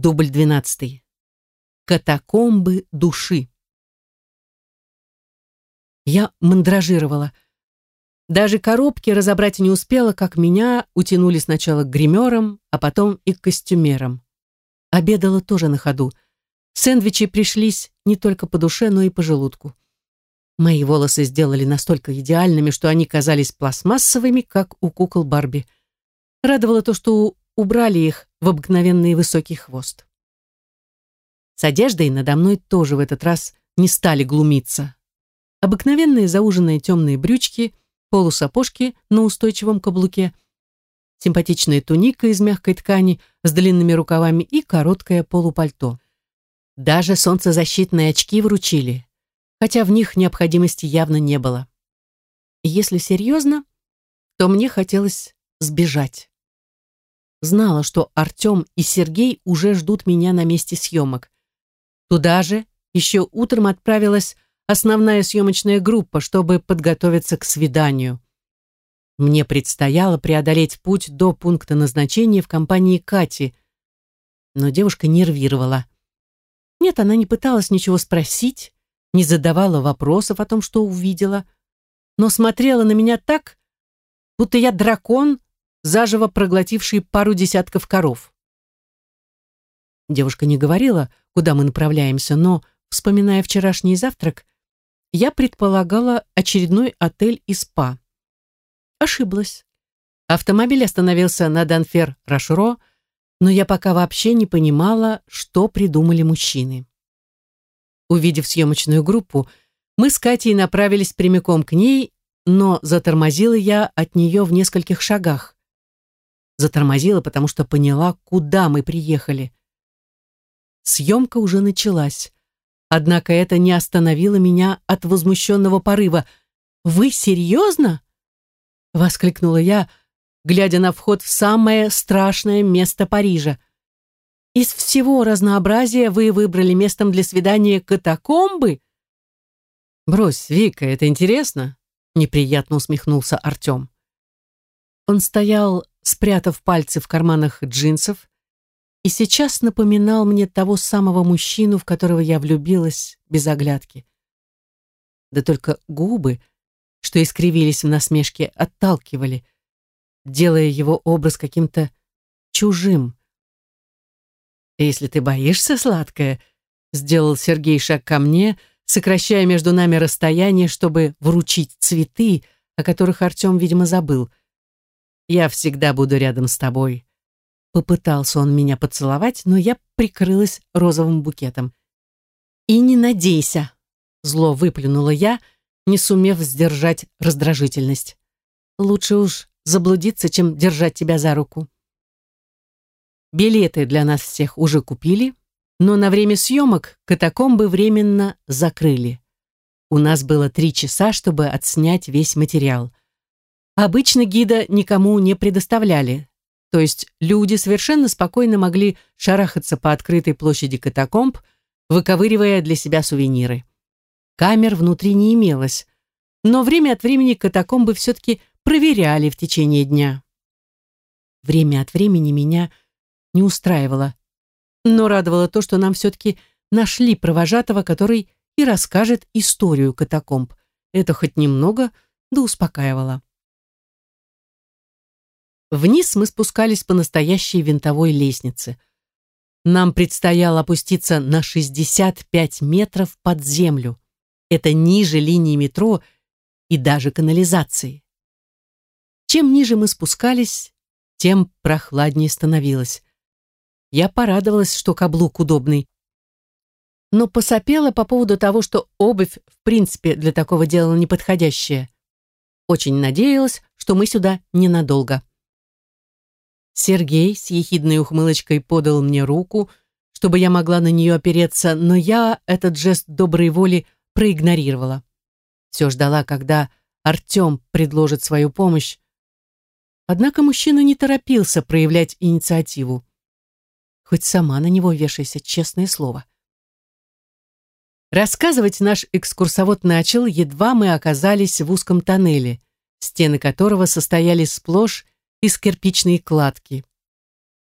Дубль двенадцатый. Катакомбы души. Я мандражировала. Даже коробки разобрать не успела, как меня утянули сначала к гримерам, а потом и к костюмерам. Обедала тоже на ходу. Сэндвичи пришлись не только по душе, но и по желудку. Мои волосы сделали настолько идеальными, что они казались пластмассовыми, как у кукол Барби. Радовало то, что убрали их в обыкновенный высокий хвост. С одеждой надо мной тоже в этот раз не стали глумиться. Обыкновенные зауженные темные брючки, полусапожки на устойчивом каблуке, симпатичная туника из мягкой ткани с длинными рукавами и короткое полупальто. Даже солнцезащитные очки вручили, хотя в них необходимости явно не было. И если серьезно, то мне хотелось сбежать. Знала, что Артем и Сергей уже ждут меня на месте съемок. Туда же еще утром отправилась основная съемочная группа, чтобы подготовиться к свиданию. Мне предстояло преодолеть путь до пункта назначения в компании Кати, но девушка нервировала. Нет, она не пыталась ничего спросить, не задавала вопросов о том, что увидела, но смотрела на меня так, будто я дракон, заживо проглотивший пару десятков коров. Девушка не говорила, куда мы направляемся, но, вспоминая вчерашний завтрак, я предполагала очередной отель и спа. Ошиблась. Автомобиль остановился на Данфер-Рашро, но я пока вообще не понимала, что придумали мужчины. Увидев съемочную группу, мы с Катей направились прямиком к ней, но затормозила я от нее в нескольких шагах. Затормозила, потому что поняла, куда мы приехали. Съемка уже началась. Однако это не остановило меня от возмущенного порыва. «Вы серьезно?» — воскликнула я, глядя на вход в самое страшное место Парижа. «Из всего разнообразия вы выбрали местом для свидания катакомбы?» «Брось, Вика, это интересно?» — неприятно усмехнулся Артем. Он стоял, спрятав пальцы в карманах джинсов, и сейчас напоминал мне того самого мужчину, в которого я влюбилась без оглядки. Да только губы, что искривились в насмешке, отталкивали, делая его образ каким-то чужим. «Если ты боишься, сладкое», — сделал Сергей шаг ко мне, сокращая между нами расстояние, чтобы вручить цветы, о которых Артем, видимо, забыл. «Я всегда буду рядом с тобой», Попытался он меня поцеловать, но я прикрылась розовым букетом. «И не надейся!» Зло выплюнула я, не сумев сдержать раздражительность. «Лучше уж заблудиться, чем держать тебя за руку». Билеты для нас всех уже купили, но на время съемок катакомбы временно закрыли. У нас было три часа, чтобы отснять весь материал. Обычно гида никому не предоставляли, то есть люди совершенно спокойно могли шарахаться по открытой площади катакомб, выковыривая для себя сувениры. Камер внутри не имелось, но время от времени катакомбы все-таки проверяли в течение дня. Время от времени меня не устраивало, но радовало то, что нам все-таки нашли провожатого, который и расскажет историю катакомб. Это хоть немного, да успокаивало. Вниз мы спускались по настоящей винтовой лестнице. Нам предстояло опуститься на 65 метров под землю. Это ниже линии метро и даже канализации. Чем ниже мы спускались, тем прохладнее становилось. Я порадовалась, что каблук удобный. Но посопела по поводу того, что обувь в принципе для такого дела неподходящая. Очень надеялась, что мы сюда ненадолго. Сергей с ехидной ухмылочкой подал мне руку, чтобы я могла на нее опереться, но я этот жест доброй воли проигнорировала. Все ждала, когда Артем предложит свою помощь. Однако мужчина не торопился проявлять инициативу. Хоть сама на него вешайся, честное слово. Рассказывать наш экскурсовод начал, едва мы оказались в узком тоннеле, стены которого состояли сплошь из кирпичной кладки.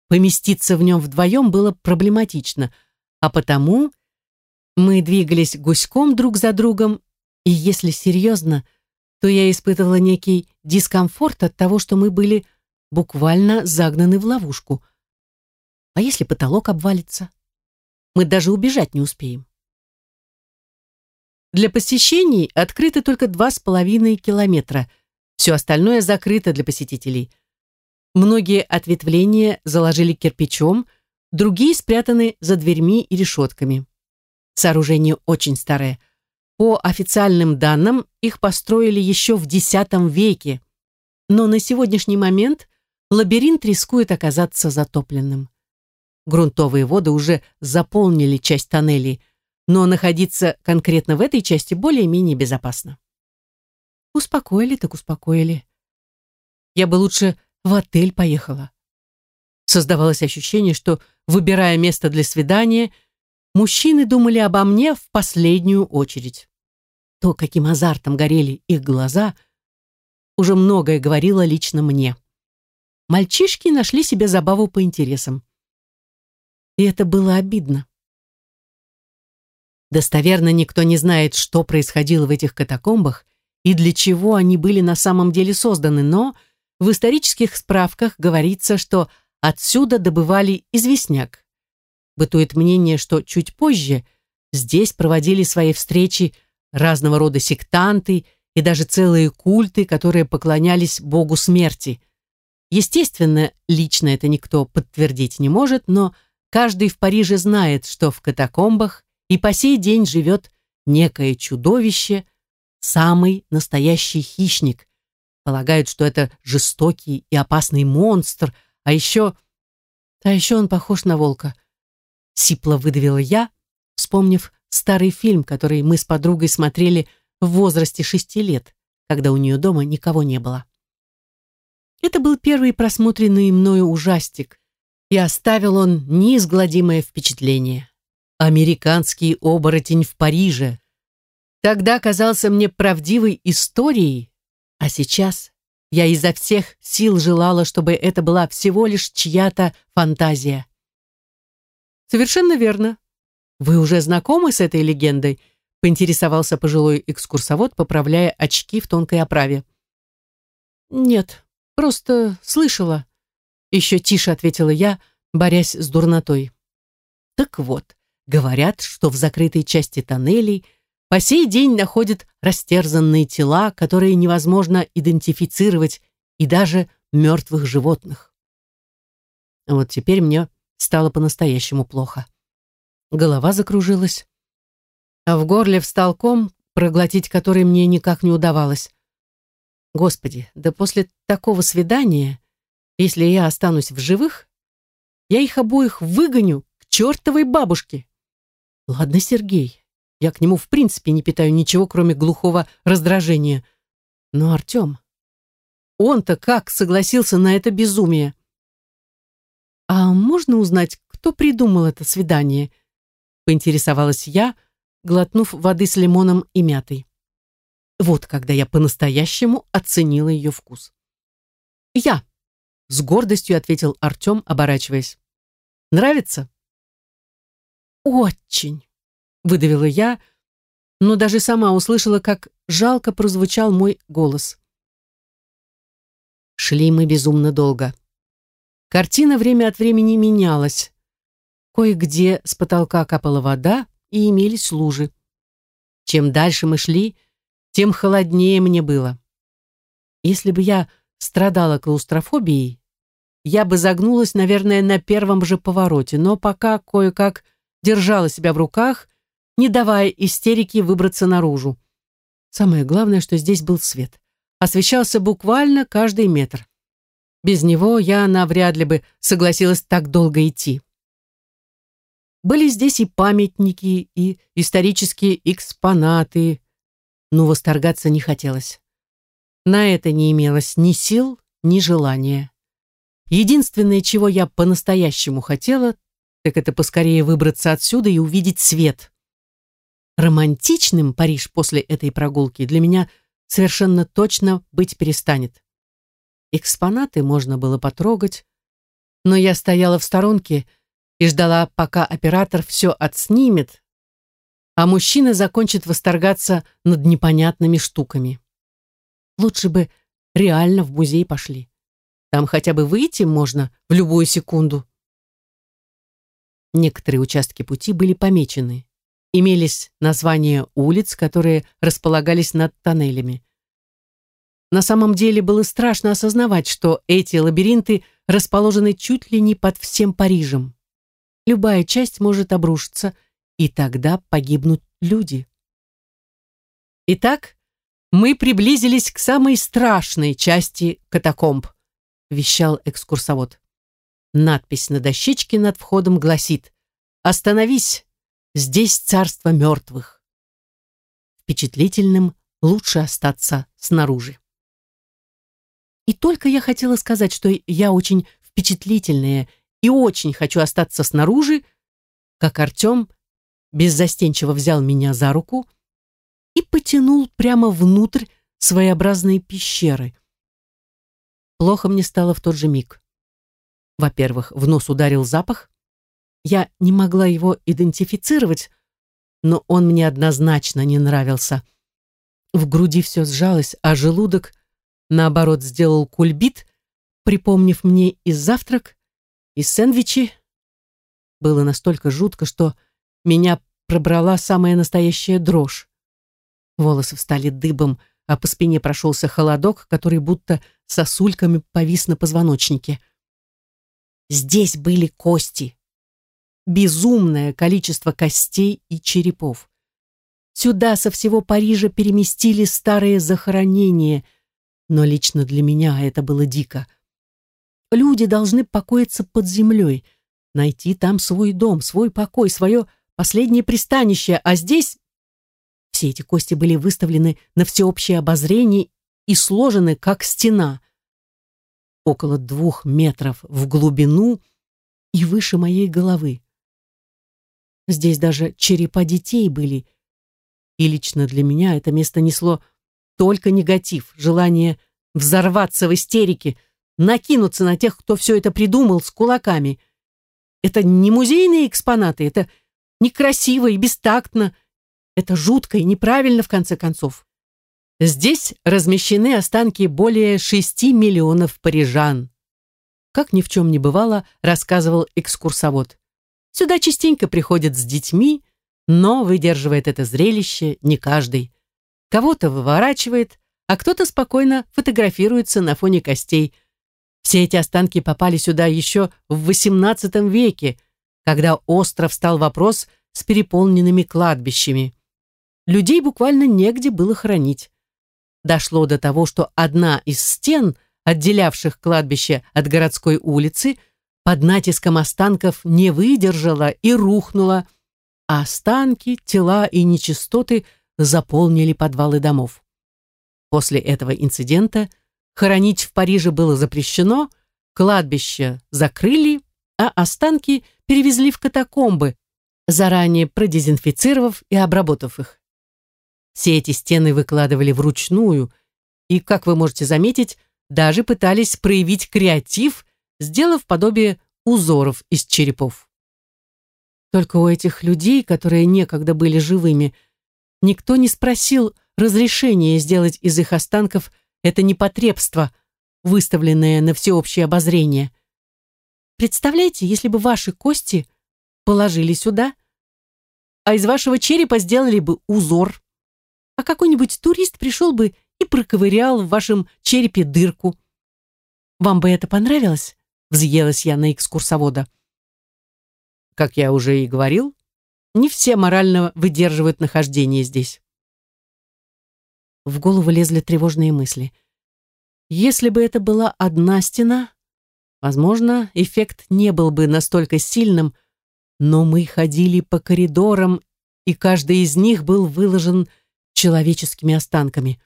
поместиться в нем вдвоем было проблематично, а потому мы двигались гуськом друг за другом, и если серьезно, то я испытывала некий дискомфорт от того, что мы были буквально загнаны в ловушку. А если потолок обвалится? Мы даже убежать не успеем. Для посещений открыты только два с половиной километра. Все остальное закрыто для посетителей. Многие ответвления заложили кирпичом, другие спрятаны за дверьми и решетками. Сооружение очень старое. По официальным данным, их построили еще в X веке. Но на сегодняшний момент лабиринт рискует оказаться затопленным. Грунтовые воды уже заполнили часть тоннелей, но находиться конкретно в этой части более-менее безопасно. Успокоили так успокоили. Я бы лучше в отель поехала. Создавалось ощущение, что, выбирая место для свидания, мужчины думали обо мне в последнюю очередь. То, каким азартом горели их глаза, уже многое говорило лично мне. Мальчишки нашли себе забаву по интересам. И это было обидно. Достоверно никто не знает, что происходило в этих катакомбах и для чего они были на самом деле созданы, но в исторических справках говорится, что отсюда добывали известняк. Бытует мнение, что чуть позже здесь проводили свои встречи разного рода сектанты и даже целые культы, которые поклонялись богу смерти. Естественно, лично это никто подтвердить не может, но каждый в Париже знает, что в катакомбах и по сей день живет некое чудовище, самый настоящий хищник. Полагают, что это жестокий и опасный монстр, а еще... А еще он похож на волка. Сипло выдавила я, вспомнив старый фильм, который мы с подругой смотрели в возрасте шести лет, когда у нее дома никого не было. Это был первый просмотренный мною ужастик, и оставил он неизгладимое впечатление американский оборотень в Париже. Тогда казался мне правдивой историей, а сейчас я изо всех сил желала, чтобы это была всего лишь чья-то фантазия. Совершенно верно. Вы уже знакомы с этой легендой? Поинтересовался пожилой экскурсовод, поправляя очки в тонкой оправе. Нет, просто слышала. Еще тише ответила я, борясь с дурнотой. Так вот, Говорят, что в закрытой части тоннелей по сей день находят растерзанные тела, которые невозможно идентифицировать, и даже мертвых животных. Вот теперь мне стало по-настоящему плохо. Голова закружилась, а в горле встал ком, проглотить который мне никак не удавалось. Господи, да после такого свидания, если я останусь в живых, я их обоих выгоню к чертовой бабушке. Ладно, Сергей, я к нему в принципе не питаю ничего, кроме глухого раздражения. Но Артем, он-то как согласился на это безумие? А можно узнать, кто придумал это свидание? Поинтересовалась я, глотнув воды с лимоном и мятой. Вот когда я по-настоящему оценила ее вкус. «Я», — с гордостью ответил Артем, оборачиваясь. «Нравится?» «Очень!» — выдавила я, но даже сама услышала, как жалко прозвучал мой голос. Шли мы безумно долго. Картина время от времени менялась. Кое-где с потолка капала вода и имелись лужи. Чем дальше мы шли, тем холоднее мне было. Если бы я страдала клаустрофобией, я бы загнулась, наверное, на первом же повороте, но пока кое-как держала себя в руках, не давая истерике выбраться наружу. Самое главное, что здесь был свет. Освещался буквально каждый метр. Без него я навряд ли бы согласилась так долго идти. Были здесь и памятники, и исторические экспонаты, но восторгаться не хотелось. На это не имелось ни сил, ни желания. Единственное, чего я по-настоящему хотела, так это поскорее выбраться отсюда и увидеть свет. Романтичным Париж после этой прогулки для меня совершенно точно быть перестанет. Экспонаты можно было потрогать, Но я стояла в сторонке и ждала, пока оператор все отснимет, а мужчина закончит восторгаться над непонятными штуками. Лучше бы реально в музей пошли. Там хотя бы выйти можно в любую секунду. Некоторые участки пути были помечены. Имелись названия улиц, которые располагались над тоннелями. На самом деле было страшно осознавать, что эти лабиринты расположены чуть ли не под всем Парижем. Любая часть может обрушиться, и тогда погибнут люди. Итак, мы приблизились к самой страшной части катакомб, вещал экскурсовод. Надпись на дощечке над входом гласит «Остановись! Здесь царство мертвых». Впечатлительным лучше остаться снаружи. И только я хотела сказать, что я очень впечатлительная и очень хочу остаться снаружи, как Артем беззастенчиво взял меня за руку и потянул прямо внутрь своеобразной пещеры. Плохо мне стало в тот же миг. Во-первых, в нос ударил запах. Я не могла его идентифицировать, но он мне однозначно не нравился. В груди все сжалось, а желудок, наоборот, сделал кульбит, припомнив мне и завтрак, и сэндвичи. Было настолько жутко, что меня пробрала самая настоящая дрожь. Волосы встали дыбом, а по спине прошелся холодок, который будто сосульками повис на позвоночнике. Здесь были кости. Безумное количество костей и черепов. Сюда со всего Парижа переместили старые захоронения, но лично для меня это было дико. Люди должны покоиться под землей, найти там свой дом, свой покой, свое последнее пристанище, а здесь все эти кости были выставлены на всеобщее обозрение и сложены, как стена около двух метров в глубину и выше моей головы. Здесь даже черепа детей были, и лично для меня это место несло только негатив, желание взорваться в истерике, накинуться на тех, кто все это придумал с кулаками. Это не музейные экспонаты, это некрасиво и бестактно, это жутко и неправильно, в конце концов. Здесь размещены останки более шести миллионов парижан. Как ни в чем не бывало, рассказывал экскурсовод. Сюда частенько приходят с детьми, но выдерживает это зрелище не каждый. Кого-то выворачивает, а кто-то спокойно фотографируется на фоне костей. Все эти останки попали сюда еще в XVIII веке, когда остров стал вопрос с переполненными кладбищами. Людей буквально негде было хранить дошло до того, что одна из стен, отделявших кладбище от городской улицы, под натиском останков не выдержала и рухнула, а останки, тела и нечистоты заполнили подвалы домов. После этого инцидента хоронить в Париже было запрещено, кладбище закрыли, а останки перевезли в катакомбы, заранее продезинфицировав и обработав их. Все эти стены выкладывали вручную, и, как вы можете заметить, даже пытались проявить креатив, сделав подобие узоров из черепов. Только у этих людей, которые некогда были живыми, никто не спросил разрешения сделать из их останков это непотребство, выставленное на всеобщее обозрение. Представляете, если бы ваши кости положили сюда, а из вашего черепа сделали бы узор а какой-нибудь турист пришел бы и проковырял в вашем черепе дырку. Вам бы это понравилось? Взъелась я на экскурсовода. Как я уже и говорил, не все морально выдерживают нахождение здесь. В голову лезли тревожные мысли. Если бы это была одна стена, возможно, эффект не был бы настолько сильным, но мы ходили по коридорам, и каждый из них был выложен человеческими останками.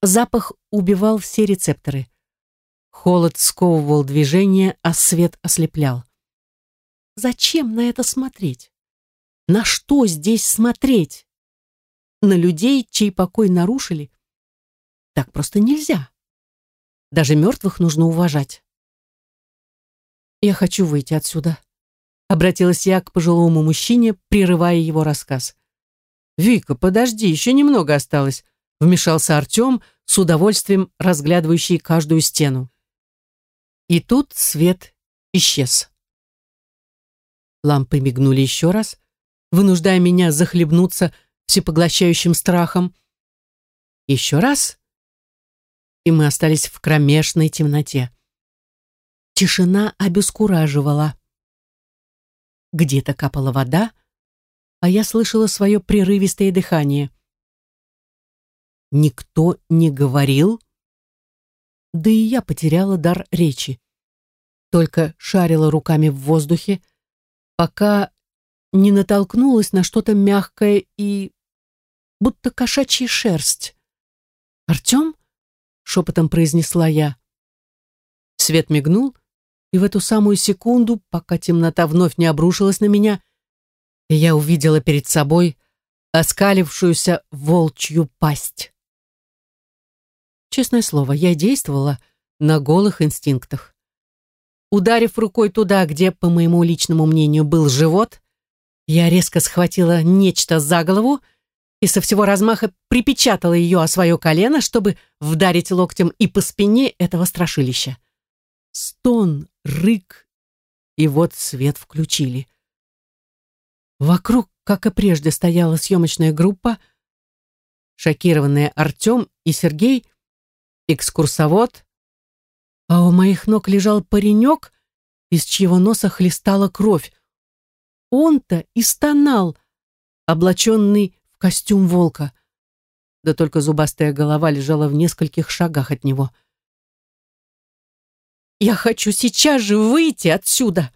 Запах убивал все рецепторы. Холод сковывал движение, а свет ослеплял. Зачем на это смотреть? На что здесь смотреть? На людей, чей покой нарушили? Так просто нельзя. Даже мертвых нужно уважать. Я хочу выйти отсюда. Обратилась я к пожилому мужчине, прерывая его рассказ. «Вика, подожди, еще немного осталось», вмешался Артем, с удовольствием разглядывающий каждую стену. И тут свет исчез. Лампы мигнули еще раз, вынуждая меня захлебнуться всепоглощающим страхом. Еще раз, и мы остались в кромешной темноте. Тишина обескураживала. Где-то капала вода, а я слышала свое прерывистое дыхание. Никто не говорил, да и я потеряла дар речи. Только шарила руками в воздухе, пока не натолкнулась на что-то мягкое и будто кошачья шерсть. «Артем?» — шепотом произнесла я. Свет мигнул, и в эту самую секунду, пока темнота вновь не обрушилась на меня, я увидела перед собой оскалившуюся волчью пасть. Честное слово, я действовала на голых инстинктах. Ударив рукой туда, где, по моему личному мнению, был живот, я резко схватила нечто за голову и со всего размаха припечатала ее о свое колено, чтобы вдарить локтем и по спине этого страшилища. Стон, рык, и вот свет включили. Вокруг, как и прежде, стояла съемочная группа, шокированные Артем и Сергей, экскурсовод, а у моих ног лежал паренек, из чьего носа хлестала кровь. Он-то и стонал, облаченный в костюм волка. Да только зубастая голова лежала в нескольких шагах от него. «Я хочу сейчас же выйти отсюда!»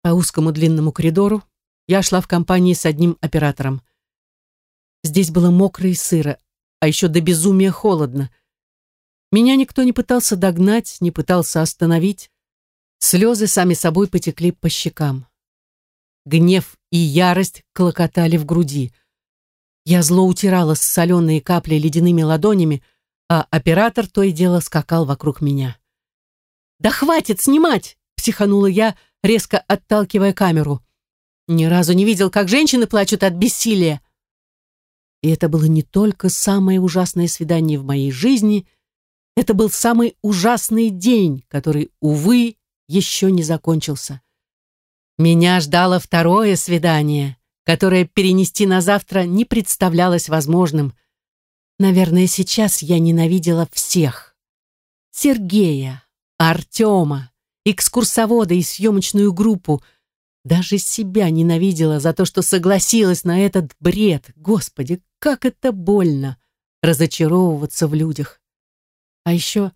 По узкому длинному коридору я шла в компании с одним оператором. Здесь было мокро и сыро, а еще до безумия холодно. Меня никто не пытался догнать, не пытался остановить. Слезы сами собой потекли по щекам. Гнев и ярость клокотали в груди. Я зло утирала с соленые капли ледяными ладонями, а оператор то и дело скакал вокруг меня. «Да хватит снимать!» — психанула я, резко отталкивая камеру. Ни разу не видел, как женщины плачут от бессилия. И это было не только самое ужасное свидание в моей жизни, это был самый ужасный день, который, увы, еще не закончился. Меня ждало второе свидание, которое перенести на завтра не представлялось возможным. Наверное, сейчас я ненавидела всех. Сергея, Артема, экскурсовода и съемочную группу — даже себя ненавидела за то, что согласилась на этот бред. Господи, как это больно разочаровываться в людях. А еще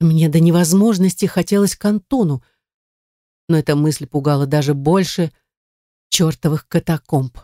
мне до невозможности хотелось к Антону, но эта мысль пугала даже больше чертовых катакомб.